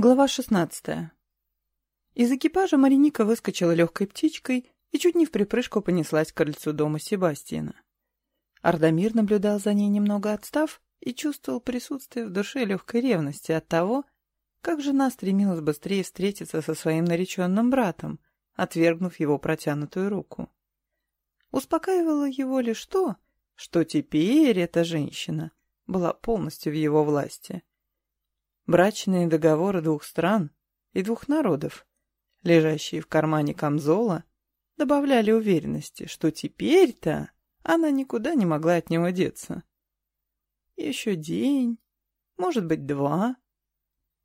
Глава 16. Из экипажа Мариника выскочила легкой птичкой и чуть не в припрыжку понеслась к крыльцу дома Себастьяна. Ардамир наблюдал за ней немного отстав и чувствовал присутствие в душе легкой ревности от того, как жена стремилась быстрее встретиться со своим нареченным братом, отвергнув его протянутую руку. Успокаивало его лишь то, что теперь эта женщина была полностью в его власти — брачные договоры двух стран и двух народов, лежащие в кармане камзола, добавляли уверенности, что теперь-то она никуда не могла от него деться. Еще день, может быть, два,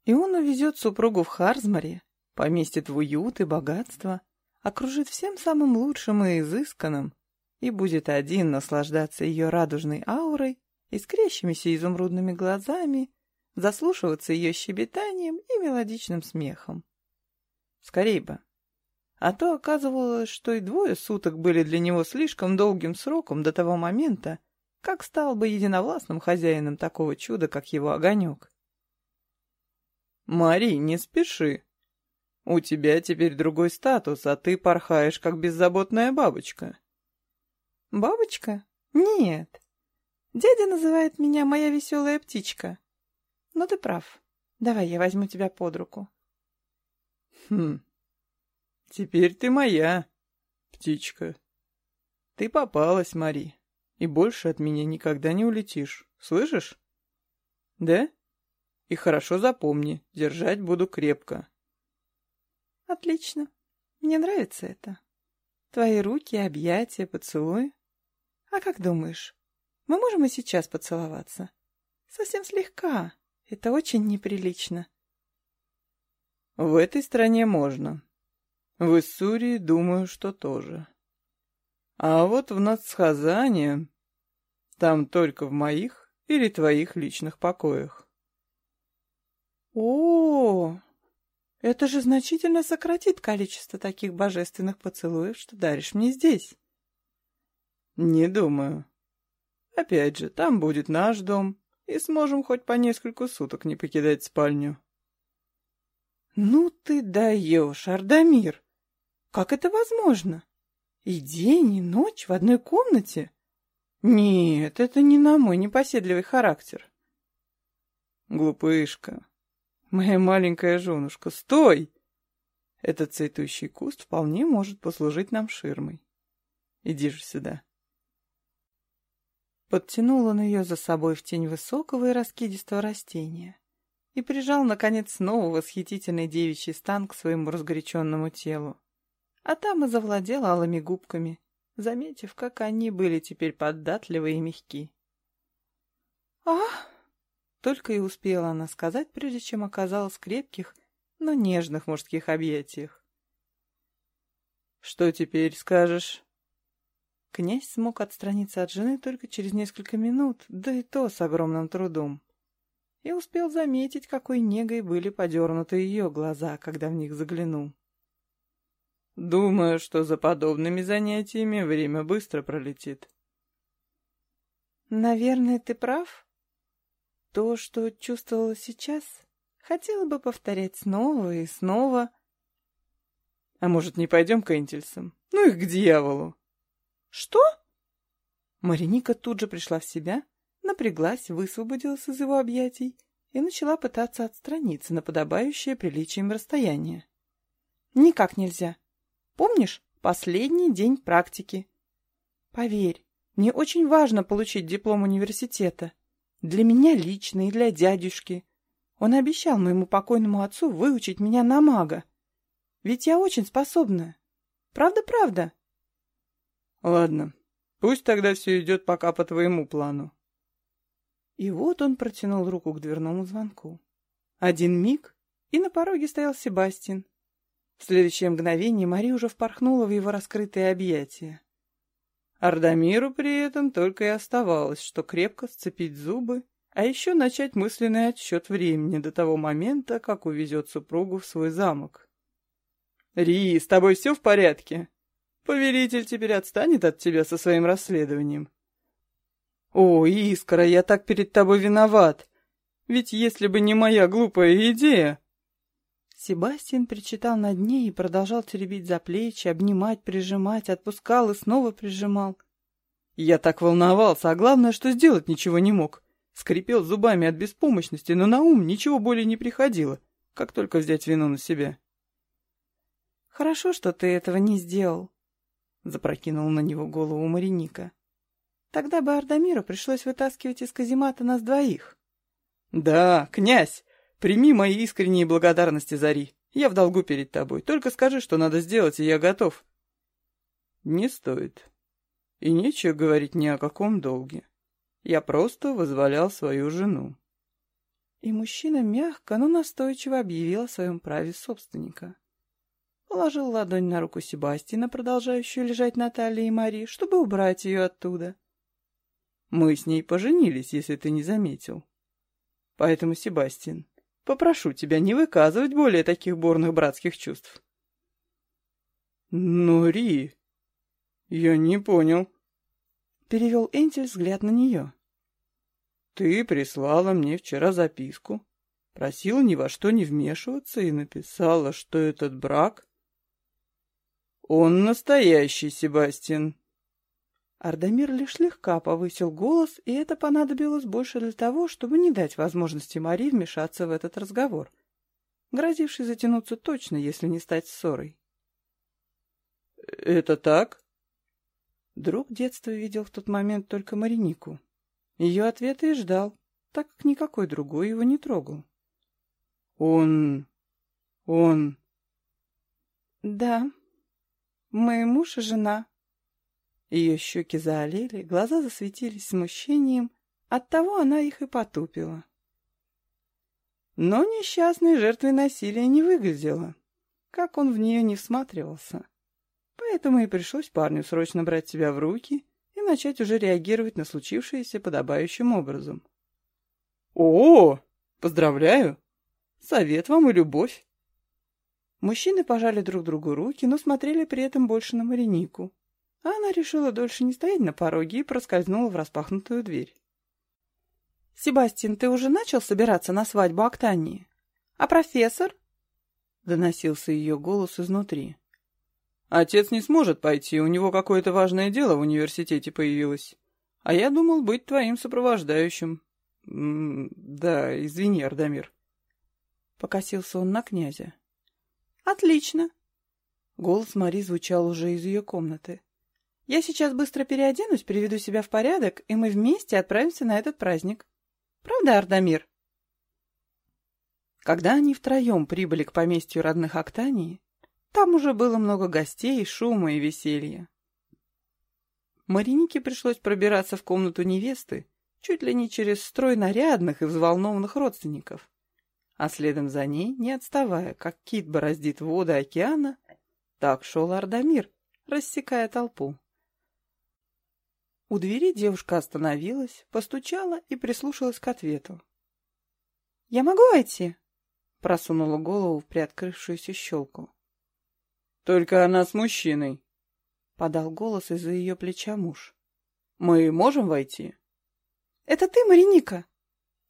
и он увезет супругу в Харзмаре, поместит в уют и богатство, окружит всем самым лучшим и изысканным, и будет один наслаждаться ее радужной аурой, искрящимися изумрудными глазами заслушиваться ее щебетанием и мелодичным смехом. Скорей бы. А то оказывалось, что и двое суток были для него слишком долгим сроком до того момента, как стал бы единовластным хозяином такого чуда, как его огонек. «Мари, не спеши. У тебя теперь другой статус, а ты порхаешь, как беззаботная бабочка». «Бабочка? Нет. Дядя называет меня моя веселая птичка. Но ты прав. Давай я возьму тебя под руку. Хм. Теперь ты моя, птичка. Ты попалась, Мари, и больше от меня никогда не улетишь. Слышишь? Да? И хорошо запомни, держать буду крепко. Отлично. Мне нравится это. Твои руки, объятия, поцелуи. А как думаешь, мы можем и сейчас поцеловаться? Совсем слегка. Это очень неприлично. В этой стране можно. В Иссурии, думаю, что тоже. А вот в Нацхазане... Там только в моих или твоих личных покоях. О, это же значительно сократит количество таких божественных поцелуев, что даришь мне здесь. Не думаю. Опять же, там будет наш дом, и сможем хоть по несколько суток не покидать спальню. Ну ты даешь, Ардамир! Как это возможно? И день, и ночь в одной комнате? Нет, это не на мой непоседливый характер. Глупышка, моя маленькая женушка, стой! Этот цветущий куст вполне может послужить нам ширмой. Иди же сюда подтянул он ее за собой в тень высокого и раскидистого растения и прижал, наконец, снова восхитительный девичий стан к своему разгоряченному телу. А там и завладел алыми губками, заметив, как они были теперь податливы и мягки. «Ах!» — только и успела она сказать, прежде чем оказалась в крепких, но нежных мужских объятиях. «Что теперь скажешь?» Князь смог отстраниться от жены только через несколько минут, да и то с огромным трудом. И успел заметить, какой негой были подернуты ее глаза, когда в них заглянул. «Думаю, что за подобными занятиями время быстро пролетит». «Наверное, ты прав. То, что чувствовала сейчас, хотела бы повторять снова и снова». «А может, не пойдем к Энтельсам? Ну их к дьяволу!» «Что?» Мариника тут же пришла в себя, напряглась, высвободилась из его объятий и начала пытаться отстраниться на подобающее приличием расстояние. «Никак нельзя. Помнишь, последний день практики? Поверь, мне очень важно получить диплом университета. Для меня лично и для дядюшки. Он обещал моему покойному отцу выучить меня на мага. Ведь я очень способная. Правда-правда?» Ладно, пусть тогда все идет пока по твоему плану. И вот он протянул руку к дверному звонку. Один миг, и на пороге стоял Себастьян. В следующее мгновение Мари уже впорхнула в его раскрытые объятия. Ардамиру при этом только и оставалось, что крепко сцепить зубы, а еще начать мысленный отсчет времени до того момента, как увезет супругу в свой замок. «Ри, с тобой все в порядке?» Повелитель теперь отстанет от тебя со своим расследованием. О, Искра, я так перед тобой виноват. Ведь если бы не моя глупая идея... Себастьян причитал над ней и продолжал теребить за плечи, обнимать, прижимать, отпускал и снова прижимал. Я так волновался, а главное, что сделать ничего не мог. Скрипел зубами от беспомощности, но на ум ничего более не приходило, как только взять вину на себя. «Хорошо, что ты этого не сделал», — запрокинул на него голову Мариника. «Тогда бы Ардамиру пришлось вытаскивать из каземата нас двоих». «Да, князь, прими мои искренние благодарности, Зари. Я в долгу перед тобой. Только скажи, что надо сделать, и я готов». «Не стоит. И нечего говорить ни о каком долге. Я просто вызволял свою жену». И мужчина мягко, но настойчиво объявил о своем праве собственника. Положил ладонь на руку Себастина, продолжающую лежать на талии Мари, чтобы убрать ее оттуда. Мы с ней поженились, если ты не заметил. Поэтому, Себастьян, попрошу тебя не выказывать более таких бурных братских чувств. Но, Ри, я не понял. Перевел Энтель взгляд на нее. Ты прислала мне вчера записку, просила ни во что не вмешиваться и написала, что этот брак «Он настоящий, Себастьян!» Ардамир лишь слегка повысил голос, и это понадобилось больше для того, чтобы не дать возможности Мари вмешаться в этот разговор, грозивший затянуться точно, если не стать ссорой. «Это так?» Друг детства видел в тот момент только Маринику. Ее ответа и ждал, так как никакой другой его не трогал. «Он... он...» «Да», мы муж и жена. Ее щеки заолели, глаза засветились смущением, оттого она их и потупила. Но несчастной жертвой насилия не выглядела, как он в нее не всматривался. Поэтому и пришлось парню срочно брать себя в руки и начать уже реагировать на случившееся подобающим образом. «О, поздравляю! Совет вам и любовь! Мужчины пожали друг другу руки, но смотрели при этом больше на Маринику. А она решила дольше не стоять на пороге и проскользнула в распахнутую дверь. «Себастьян, ты уже начал собираться на свадьбу Октании? А профессор?» Доносился ее голос изнутри. «Отец не сможет пойти, у него какое-то важное дело в университете появилось. А я думал быть твоим сопровождающим. М да, извини, Ардамир». Покосился он на князя. «Отлично!» Голос Мари звучал уже из ее комнаты. «Я сейчас быстро переоденусь, приведу себя в порядок, и мы вместе отправимся на этот праздник. Правда, Ардамир?» Когда они втроем прибыли к поместью родных Октании, там уже было много гостей, шума и веселья. Маринике пришлось пробираться в комнату невесты, чуть ли не через строй нарядных и взволнованных родственников а следом за ней, не отставая, как кит бороздит воды океана, так шел Ардамир, рассекая толпу. У двери девушка остановилась, постучала и прислушалась к ответу. «Я могу войти?» — просунула голову в приоткрывшуюся щелку. «Только она с мужчиной», — подал голос из-за ее плеча муж. «Мы можем войти?» «Это ты, Мариника?»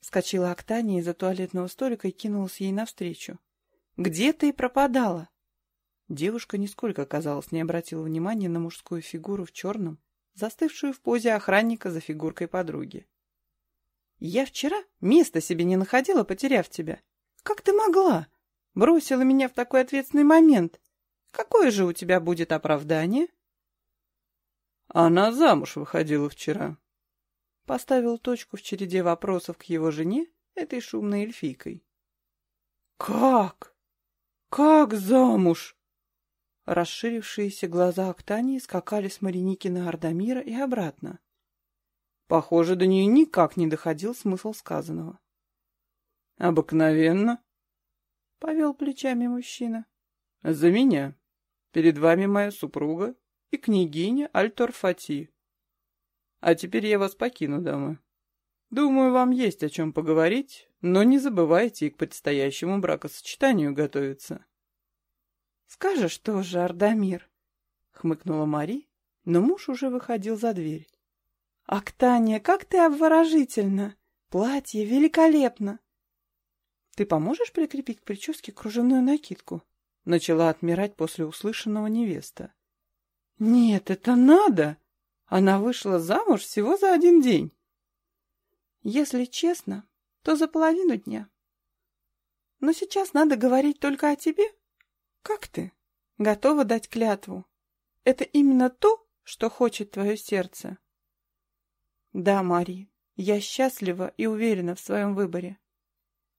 Вскочила Октания из-за туалетного столика и кинулась ей навстречу. «Где ты пропадала?» Девушка нисколько, казалось, не обратила внимания на мужскую фигуру в черном, застывшую в позе охранника за фигуркой подруги. «Я вчера места себе не находила, потеряв тебя. Как ты могла? Бросила меня в такой ответственный момент. Какое же у тебя будет оправдание?» «Она замуж выходила вчера», Поставил точку в череде вопросов к его жене, этой шумной эльфийкой. «Как? Как замуж?» Расширившиеся глаза Октании скакали с Мариники на Ардамира и обратно. Похоже, до нее никак не доходил смысл сказанного. «Обыкновенно», — повел плечами мужчина. «За меня. Перед вами моя супруга и княгиня Альтор-Фати. А теперь я вас покину, дамы. Думаю, вам есть о чем поговорить, но не забывайте и к предстоящему бракосочетанию готовиться. — Скажешь тоже, Ардамир, — хмыкнула Мари, но муж уже выходил за дверь. — Актания, как ты обворожительна! Платье великолепно! ты поможешь прикрепить к прическе кружевную накидку?» Начала отмирать после услышанного невеста. «Нет, это надо! Она вышла замуж всего за один день!» «Если честно, то за половину дня. Но сейчас надо говорить только о тебе. Как ты? Готова дать клятву? Это именно то, что хочет твое сердце?» «Да, Мари, я счастлива и уверена в своем выборе.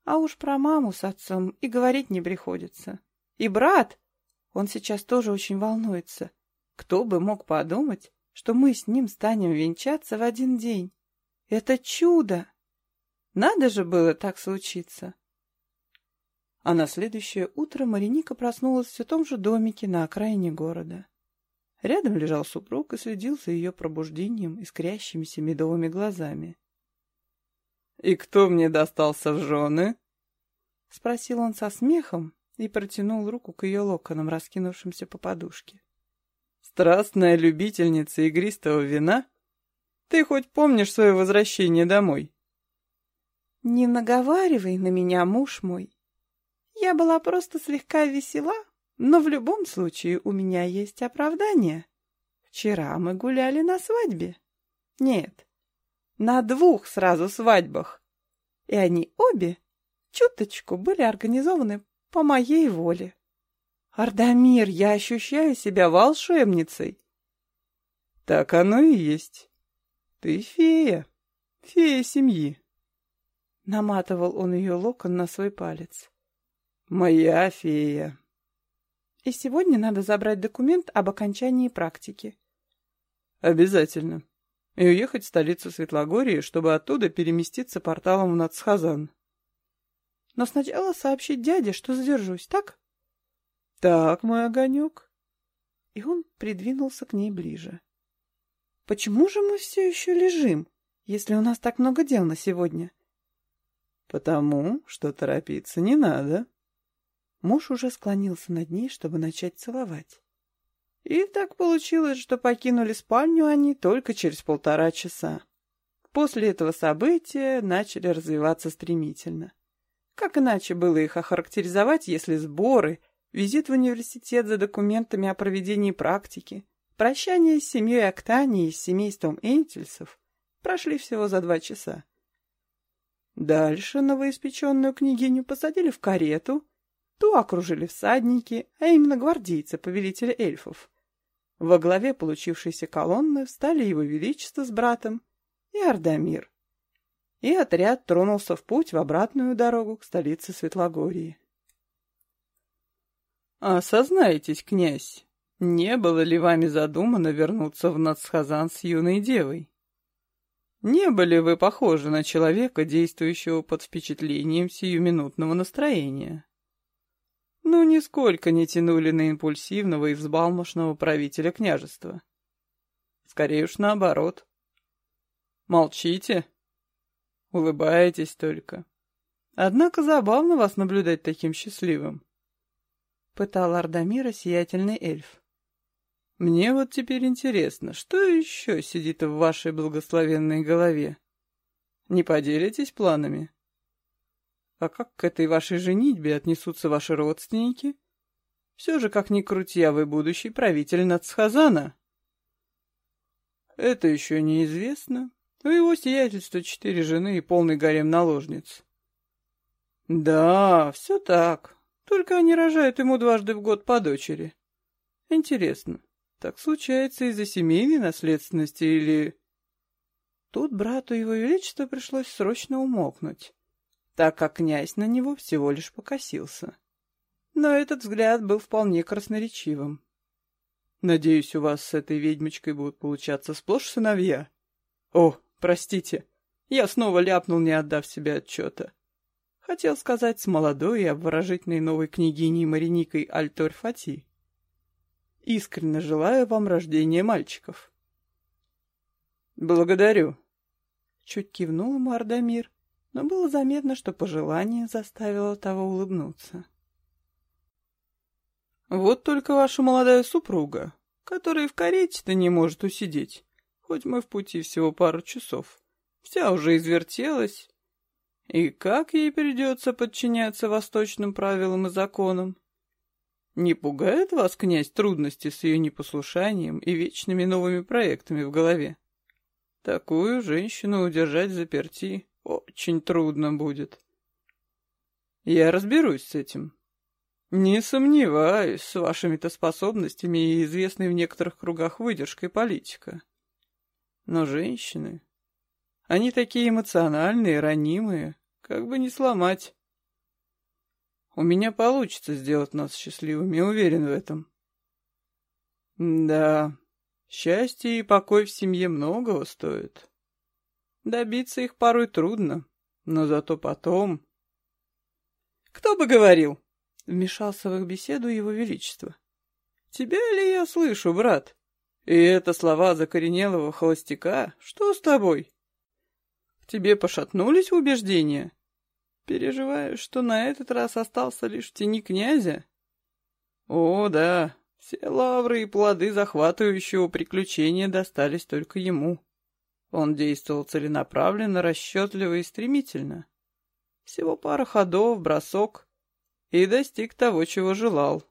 А уж про маму с отцом и говорить не приходится. И брат, он сейчас тоже очень волнуется. Кто бы мог подумать, что мы с ним станем венчаться в один день? Это чудо! Надо же было так случиться. А на следующее утро Мариника проснулась в том же домике на окраине города. Рядом лежал супруг и следил за ее пробуждением искрящимися медовыми глазами. «И кто мне достался в жены?» — спросил он со смехом и протянул руку к ее локонам, раскинувшимся по подушке. «Страстная любительница игристого вина? Ты хоть помнишь свое возвращение домой?» «Не наговаривай на меня, муж мой. Я была просто слегка весела, но в любом случае у меня есть оправдание. Вчера мы гуляли на свадьбе. Нет, на двух сразу свадьбах. И они обе чуточку были организованы по моей воле. Ардамир, я ощущаю себя волшебницей. Так оно и есть. Ты фея, фея семьи. Наматывал он ее локон на свой палец. Моя фея. И сегодня надо забрать документ об окончании практики. Обязательно и уехать в столицу Светлогории, чтобы оттуда переместиться порталом в Нацхазан. Но сначала сообщить дяде, что задержусь, так? Так, мой огонек. И он придвинулся к ней ближе. Почему же мы все еще лежим, если у нас так много дел на сегодня? Потому что торопиться не надо. Муж уже склонился над ней, чтобы начать целовать. И так получилось, что покинули спальню они только через полтора часа. После этого события начали развиваться стремительно. Как иначе было их охарактеризовать, если сборы, визит в университет за документами о проведении практики, прощание с семьей Октании и с семейством Энтельсов прошли всего за два часа. Дальше новоиспеченную княгиню посадили в карету, ту окружили всадники, а именно гвардейцы повелителя эльфов. Во главе получившейся колонны встали его величество с братом и Ардамир. И отряд тронулся в путь в обратную дорогу к столице Светлогории. «Осознайтесь, князь, не было ли вами задумано вернуться в Нацхазан с юной девой? Не были вы похожи на человека, действующего под впечатлением сиюминутного настроения?» ну, нисколько не тянули на импульсивного и взбалмошного правителя княжества. Скорее уж наоборот. Молчите, улыбаетесь только. Однако забавно вас наблюдать таким счастливым. Пытал Ардамира сиятельный эльф. Мне вот теперь интересно, что еще сидит в вашей благословенной голове? Не поделитесь планами? А как к этой вашей женитьбе отнесутся ваши родственники? Все же, как ни крути, а вы будущий правитель Нацхазана. Это еще неизвестно. У его сиятельства четыре жены и полный гарем наложниц. Да, все так. Только они рожают ему дважды в год по дочери. Интересно, так случается из-за семейной наследственности или... Тут брату его величества пришлось срочно умолкнуть так как князь на него всего лишь покосился. Но этот взгляд был вполне красноречивым. «Надеюсь, у вас с этой ведьмочкой будут получаться сплошь сыновья?» «О, простите, я снова ляпнул, не отдав себе отчета. Хотел сказать с молодой и обворожительной новой княгиней Мариникой Альтор Фати. Искренне желаю вам рождения мальчиков». «Благодарю», — чуть кивнул ему Ардамир, но было заметно, что пожелание заставило того улыбнуться. «Вот только ваша молодая супруга, которая в карете-то не может усидеть, хоть мы в пути всего пару часов, вся уже извертелась. И как ей придется подчиняться восточным правилам и законам? Не пугает вас, князь, трудности с ее непослушанием и вечными новыми проектами в голове? Такую женщину удержать заперти очень трудно будет. Я разберусь с этим. Не сомневаюсь, с вашими-то способностями и известной в некоторых кругах выдержкой политика. Но женщины, они такие эмоциональные, ранимые, как бы не сломать. У меня получится сделать нас счастливыми, уверен в этом. Да, счастье и покой в семье многого стоят. Добиться их порой трудно, но зато потом... Кто бы говорил? Вмешался в их беседу его величество. Тебя ли я слышу, брат? И это слова закоренелого холостяка. Что с тобой? Тебе пошатнулись убеждения? Переживаешь, что на этот раз остался лишь в тени князя? О, да, все лавры и плоды захватывающего приключения достались только ему. Он действовал целенаправленно, расчетливо и стремительно. Всего пара ходов, бросок, и достиг того, чего желал.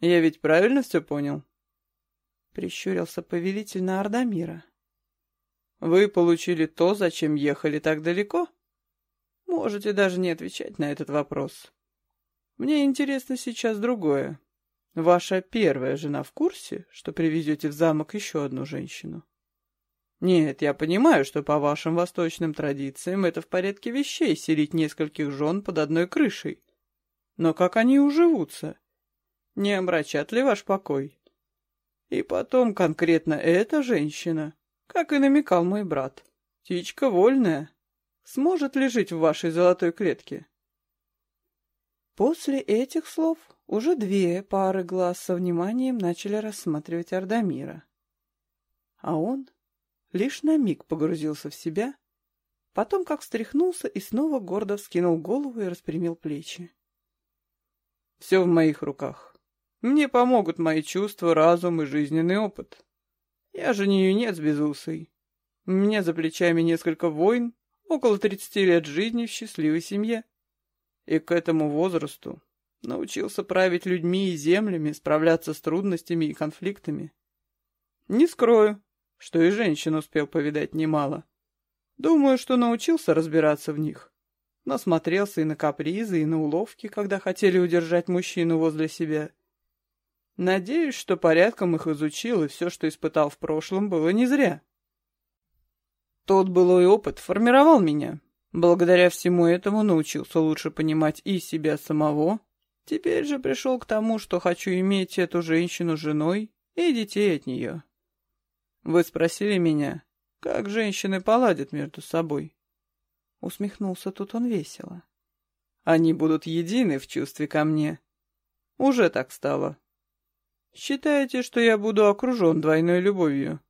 Я ведь правильно все понял? Прищурился повелитель на Ардамира. Вы получили то, зачем ехали так далеко? — Можете даже не отвечать на этот вопрос. Мне интересно сейчас другое. Ваша первая жена в курсе, что привезете в замок еще одну женщину? Нет, я понимаю, что по вашим восточным традициям это в порядке вещей селить нескольких жен под одной крышей. Но как они уживутся? Не омрачат ли ваш покой? И потом конкретно эта женщина, как и намекал мой брат, птичка вольная, сможет ли жить в вашей золотой клетке?» После этих слов уже две пары глаз со вниманием начали рассматривать Ардамира. А он лишь на миг погрузился в себя, потом как встряхнулся и снова гордо вскинул голову и распрямил плечи. «Все в моих руках. Мне помогут мои чувства, разум и жизненный опыт. Я же не юнец безусый. У меня за плечами несколько войн, около 30 лет жизни в счастливой семье. И к этому возрасту научился править людьми и землями, справляться с трудностями и конфликтами. Не скрою, что и женщин успел повидать немало. Думаю, что научился разбираться в них. Насмотрелся и на капризы, и на уловки, когда хотели удержать мужчину возле себя. Надеюсь, что порядком их изучил, и все, что испытал в прошлом, было не зря. Тот былой опыт формировал меня. Благодаря всему этому научился лучше понимать и себя самого. Теперь же пришел к тому, что хочу иметь эту женщину женой и детей от нее. Вы спросили меня, как женщины поладят между собой? Усмехнулся тут он весело. Они будут едины в чувстве ко мне. Уже так стало. Считаете, что я буду окружен двойной любовью?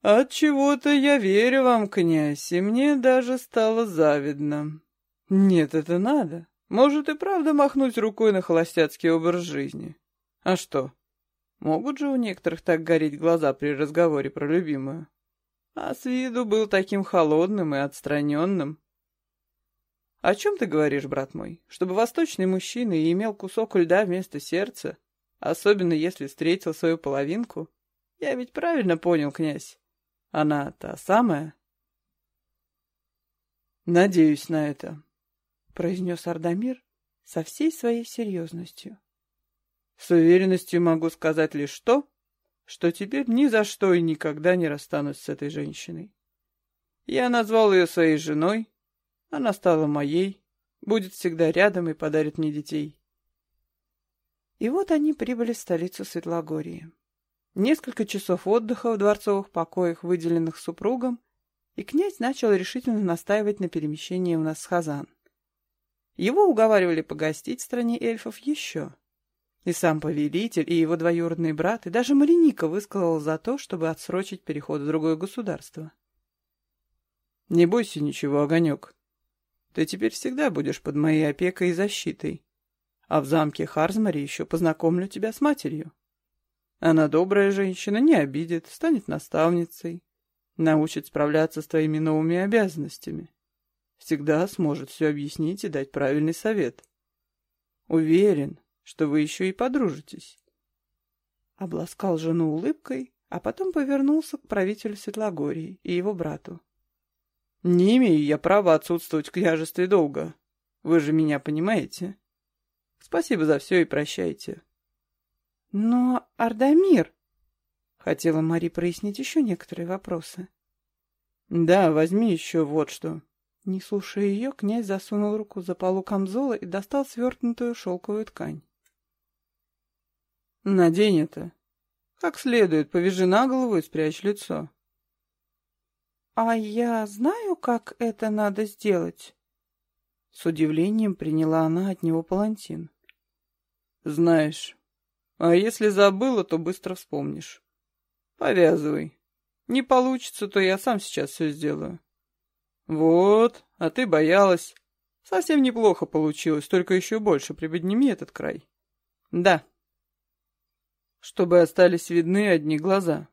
От чего-то я верю вам, князь, и мне даже стало завидно. Нет, это надо. Может и правда махнуть рукой на холостяцкий образ жизни. А что? Могут же у некоторых так гореть глаза при разговоре про любимую. А с виду был таким холодным и отстраненным. О чем ты говоришь, брат мой? Чтобы восточный мужчина имел кусок льда вместо сердца, особенно если встретил свою половинку? Я ведь правильно понял, князь? Она та самая? Надеюсь на это, произнес Ардамир со всей своей серьезностью. С уверенностью могу сказать лишь то, что теперь ни за что и никогда не расстанусь с этой женщиной. Я назвал ее своей женой, она стала моей, будет всегда рядом и подарит мне детей. И вот они прибыли в столицу Светлогории. Несколько часов отдыха в дворцовых покоях, выделенных супругом, и князь начал решительно настаивать на перемещении в Насхазан. Его уговаривали погостить в стране эльфов еще. И сам повелитель, и его двоюродный брат, и даже Мариника высказал за то, чтобы отсрочить переход в другое государство. «Не бойся ничего, Огонек. Ты теперь всегда будешь под моей опекой и защитой. А в замке Харзмари еще познакомлю тебя с матерью. Она добрая женщина, не обидит, станет наставницей. Научит справляться с твоими новыми обязанностями. Всегда сможет все объяснить и дать правильный совет. Уверен, что вы еще и подружитесь. Обласкал жену улыбкой, а потом повернулся к правителю Светлогории и его брату. «Не имею я права отсутствовать в княжестве долго. Вы же меня понимаете. Спасибо за все и прощайте». «Но, Ардамир...» — хотела Мари прояснить еще некоторые вопросы. «Да, возьми еще вот что». Не слушая ее, князь засунул руку за полу камзола и достал свертнутую шелковую ткань. «Надень это. Как следует, повяжи на голову и спрячь лицо». «А я знаю, как это надо сделать?» С удивлением приняла она от него палантин. «Знаешь. А если забыла, то быстро вспомнишь. Повязывай. Не получится, то я сам сейчас все сделаю». «Вот, а ты боялась. Совсем неплохо получилось, только еще больше приподними этот край». «Да». «Чтобы остались видны одни глаза».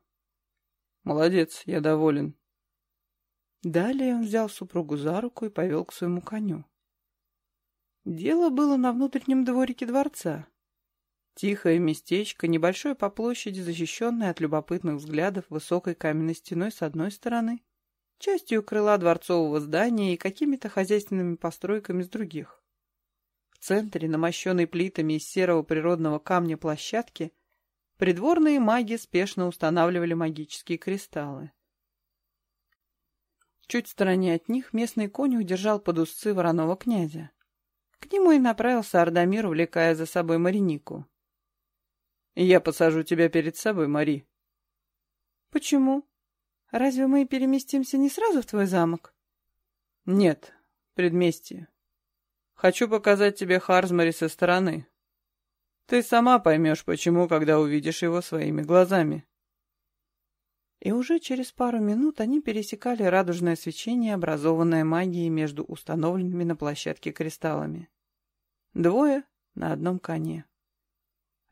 «Молодец, я доволен». Далее он взял супругу за руку и повел к своему коню. Дело было на внутреннем дворике дворца. Тихое местечко, небольшое по площади, защищенное от любопытных взглядов высокой каменной стеной с одной стороны, частью крыла дворцового здания и какими-то хозяйственными постройками с других. В центре, намощенной плитами из серого природного камня площадки, придворные маги спешно устанавливали магические кристаллы. Чуть в стороне от них местный конь удержал под узцы вороного князя. К нему и направился Ардамир, увлекая за собой Маринику. «Я посажу тебя перед собой, Мари». «Почему? Разве мы переместимся не сразу в твой замок?» «Нет, предместье. Хочу показать тебе Харзмари со стороны. Ты сама поймешь, почему, когда увидишь его своими глазами» и уже через пару минут они пересекали радужное свечение, образованное магией между установленными на площадке кристаллами. Двое на одном коне.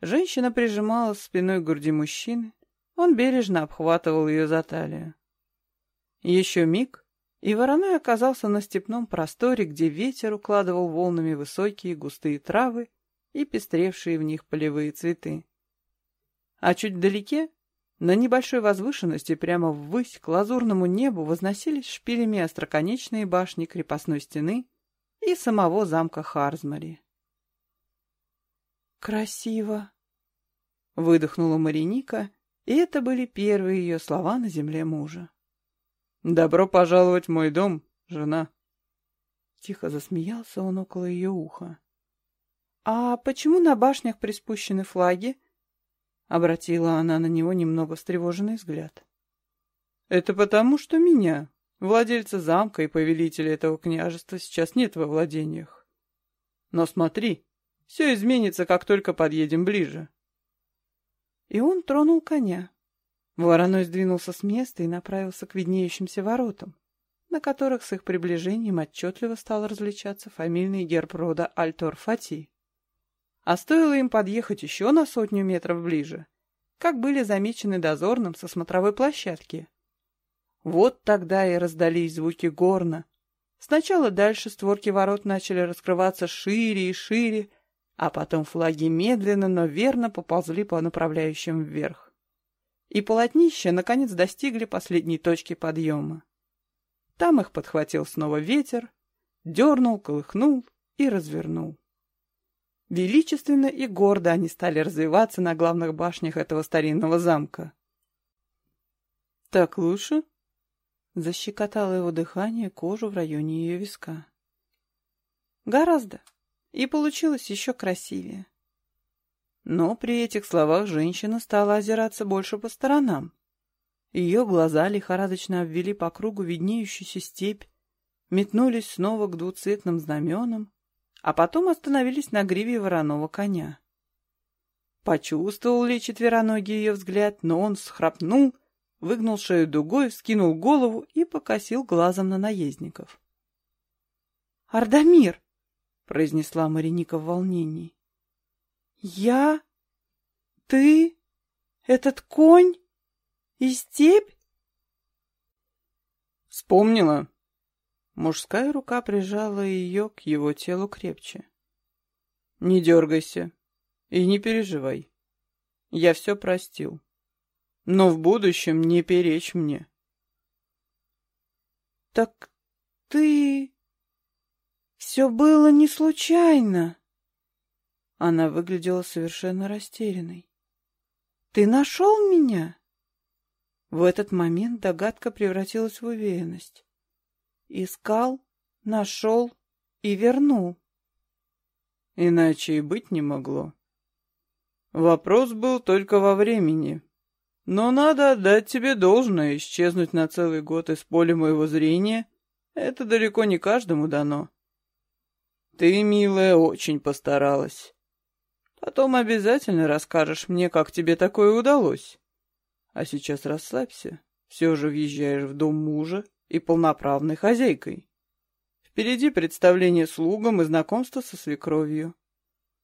Женщина прижималась спиной к груди мужчины, он бережно обхватывал ее за талию. Еще миг, и вороной оказался на степном просторе, где ветер укладывал волнами высокие густые травы и пестревшие в них полевые цветы. А чуть вдалеке на небольшой возвышенности прямо ввысь к лазурному небу возносились шпилями остроконечные башни крепостной стены и самого замка Харзмари. «Красиво!» — выдохнула Мариника, и это были первые ее слова на земле мужа. «Добро пожаловать в мой дом, жена!» Тихо засмеялся он около ее уха. «А почему на башнях приспущены флаги?» Обратила она на него немного встревоженный взгляд. «Это потому, что меня, владельца замка и повелителя этого княжества, сейчас нет во владениях. Но смотри, все изменится, как только подъедем ближе». И он тронул коня. Вороной сдвинулся с места и направился к виднеющимся воротам, на которых с их приближением отчетливо стал различаться фамильный герб рода Альтор-Фати. А стоило им подъехать еще на сотню метров ближе, как были замечены дозорным со смотровой площадки. Вот тогда и раздались звуки горна. Сначала дальше створки ворот начали раскрываться шире и шире, а потом флаги медленно, но верно поползли по направляющим вверх. И полотнища, наконец, достигли последней точки подъема. Там их подхватил снова ветер, дернул, колыхнул и развернул. Величественно и гордо они стали развиваться на главных башнях этого старинного замка. «Так лучше?» Защекотало его дыхание кожу в районе ее виска. «Гораздо. И получилось еще красивее». Но при этих словах женщина стала озираться больше по сторонам. Ее глаза лихорадочно обвели по кругу виднеющуюся степь, метнулись снова к двуцветным знаменам, а потом остановились на гриве вороного коня. Почувствовал ли четвероногий ее взгляд, но он схрапнул, выгнул шею дугой, вскинул голову и покосил глазом на наездников. «Ардамир!» — произнесла Мариника в волнении. «Я? Ты? Этот конь? И степь?» Вспомнила? Мужская рука прижала ее к его телу крепче. Не дергайся и не переживай. Я все простил. Но в будущем не перечь мне. Так ты... Все было не случайно. Она выглядела совершенно растерянной. Ты нашел меня? В этот момент догадка превратилась в уверенность. Искал, нашел и вернул. Иначе и быть не могло. Вопрос был только во времени. Но надо отдать тебе должное, исчезнуть на целый год из поля моего зрения — это далеко не каждому дано. Ты, милая, очень постаралась. Потом обязательно расскажешь мне, как тебе такое удалось. А сейчас расслабься. Все же въезжаешь в дом мужа и полноправной хозяйкой. Впереди представление слугам и знакомство со свекровью.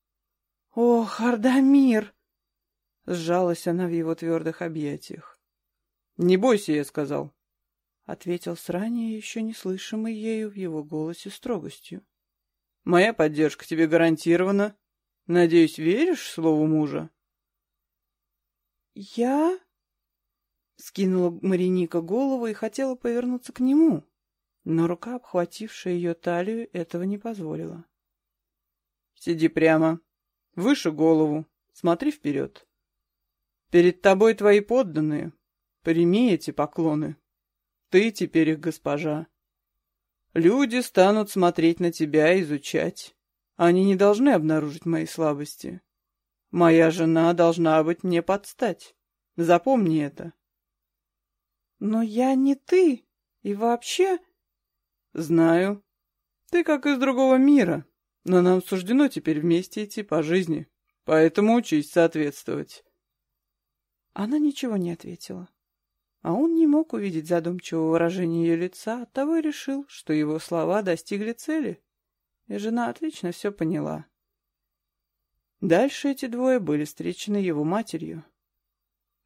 — Ох, Ардамир! — сжалась она в его твердых объятиях. — Не бойся, я сказал, — ответил с ранее еще не слышимой ею в его голосе строгостью. — Моя поддержка тебе гарантирована. Надеюсь, веришь слову мужа? — Я... Скинула Мариника голову и хотела повернуться к нему, но рука, обхватившая ее талию, этого не позволила. «Сиди прямо, выше голову, смотри вперед. Перед тобой твои подданные, прими эти поклоны. Ты теперь их госпожа. Люди станут смотреть на тебя и изучать. Они не должны обнаружить мои слабости. Моя жена должна быть мне подстать. Запомни это. «Но я не ты. И вообще...» «Знаю. Ты как из другого мира, но нам суждено теперь вместе идти по жизни, поэтому учись соответствовать». Она ничего не ответила. А он не мог увидеть задумчивого выражения ее лица, оттого и решил, что его слова достигли цели. И жена отлично все поняла. Дальше эти двое были встречены его матерью.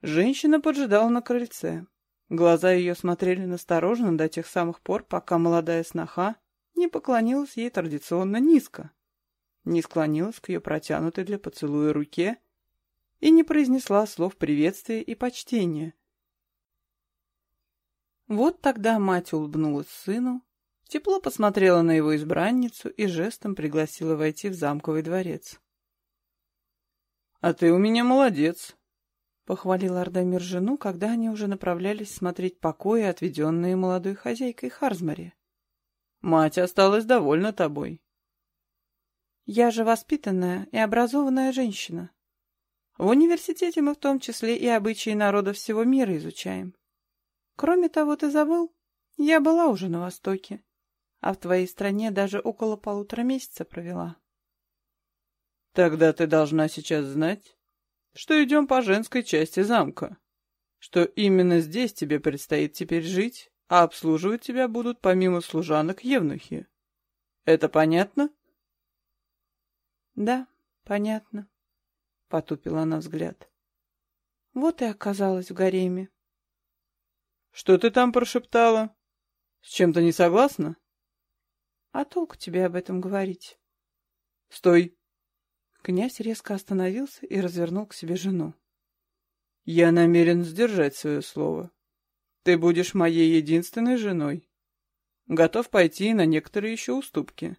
Женщина поджидала на крыльце. Глаза ее смотрели настороженно до тех самых пор, пока молодая сноха не поклонилась ей традиционно низко, не склонилась к ее протянутой для поцелуя руке и не произнесла слов приветствия и почтения. Вот тогда мать улыбнулась сыну, тепло посмотрела на его избранницу и жестом пригласила войти в замковый дворец. — А ты у меня молодец, — похвалил Ардамир жену, когда они уже направлялись смотреть покои, отведенные молодой хозяйкой Харзмари. «Мать осталась довольна тобой». «Я же воспитанная и образованная женщина. В университете мы в том числе и обычаи народа всего мира изучаем. Кроме того, ты забыл? Я была уже на Востоке, а в твоей стране даже около полутора месяца провела». «Тогда ты должна сейчас знать, что идем по женской части замка, что именно здесь тебе предстоит теперь жить, а обслуживать тебя будут помимо служанок евнухи. Это понятно? Да, понятно, потупила она взгляд. Вот и оказалась в гареме. Что ты там прошептала? С чем-то не согласна? А толку тебе об этом говорить? Стой! Князь резко остановился и развернул к себе жену. «Я намерен сдержать свое слово. Ты будешь моей единственной женой. Готов пойти на некоторые еще уступки.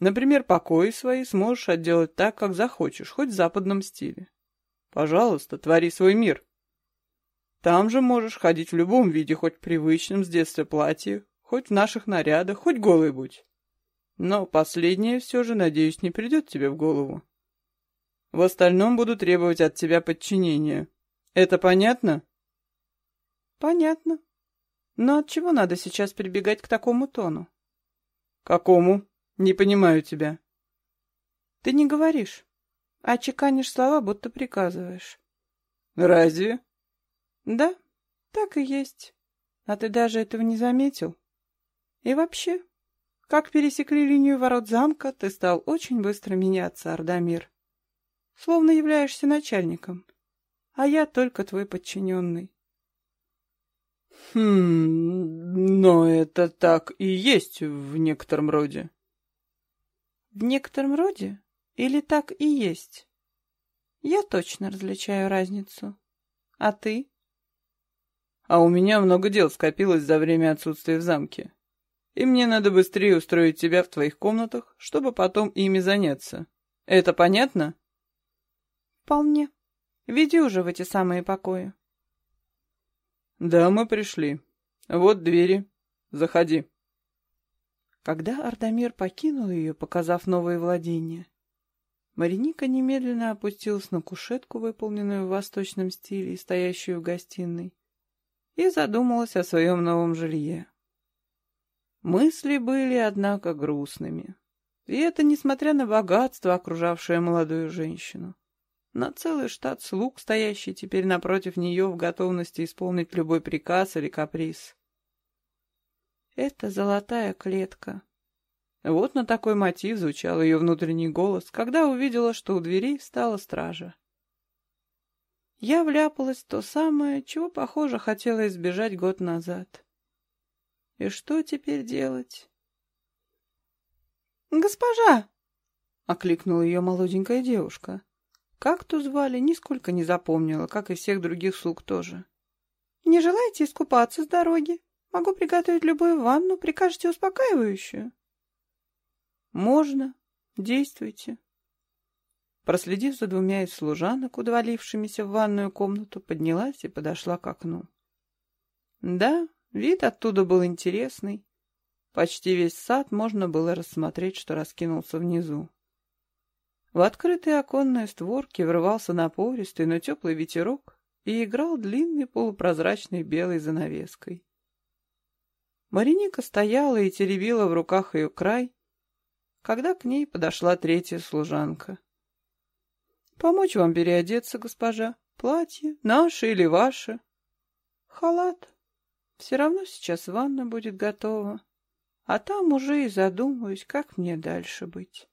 Например, покои свои сможешь отделать так, как захочешь, хоть в западном стиле. Пожалуйста, твори свой мир. Там же можешь ходить в любом виде, хоть в привычном с детства платье, хоть в наших нарядах, хоть голый будь. Но последнее все же, надеюсь, не придет тебе в голову. В остальном буду требовать от тебя подчинения. Это понятно? Понятно. Но от чего надо сейчас прибегать к такому тону? Какому? Не понимаю тебя. Ты не говоришь, а чеканишь слова, будто приказываешь. Разве? Да, так и есть. А ты даже этого не заметил. И вообще, как пересекли линию ворот замка, ты стал очень быстро меняться, Ардамир словно являешься начальником, а я только твой подчиненный. Хм, но это так и есть в некотором роде. В некотором роде или так и есть? Я точно различаю разницу. А ты? А у меня много дел скопилось за время отсутствия в замке. И мне надо быстрее устроить тебя в твоих комнатах, чтобы потом ими заняться. Это понятно? Вполне. Веди уже в эти самые покои. Да, мы пришли. Вот двери. Заходи. Когда Ардамир покинул ее, показав новые владения, Мариника немедленно опустилась на кушетку, выполненную в восточном стиле и стоящую в гостиной, и задумалась о своем новом жилье. Мысли были, однако, грустными. И это несмотря на богатство, окружавшее молодую женщину. На целый штат слуг, стоящий теперь напротив нее в готовности исполнить любой приказ или каприз. Это золотая клетка. Вот на такой мотив звучал ее внутренний голос, когда увидела, что у дверей встала стража. Я вляпалась в то самое, чего, похоже, хотела избежать год назад. И что теперь делать? «Госпожа!» — окликнула ее молоденькая девушка. Как ту звали, нисколько не запомнила, как и всех других слуг тоже. «Не желаете искупаться с дороги?» Могу приготовить любую ванну, прикажете успокаивающую. Можно. Действуйте. Проследив за двумя из служанок, удвалившимися в ванную комнату, поднялась и подошла к окну. Да, вид оттуда был интересный. Почти весь сад можно было рассмотреть, что раскинулся внизу. В открытые оконные створки врывался напористый, но теплый ветерок и играл длинной полупрозрачной белой занавеской. Мариника стояла и теребила в руках ее край, когда к ней подошла третья служанка. «Помочь вам переодеться, госпожа? Платье? Наше или ваше?» «Халат. Все равно сейчас ванна будет готова, а там уже и задумаюсь, как мне дальше быть».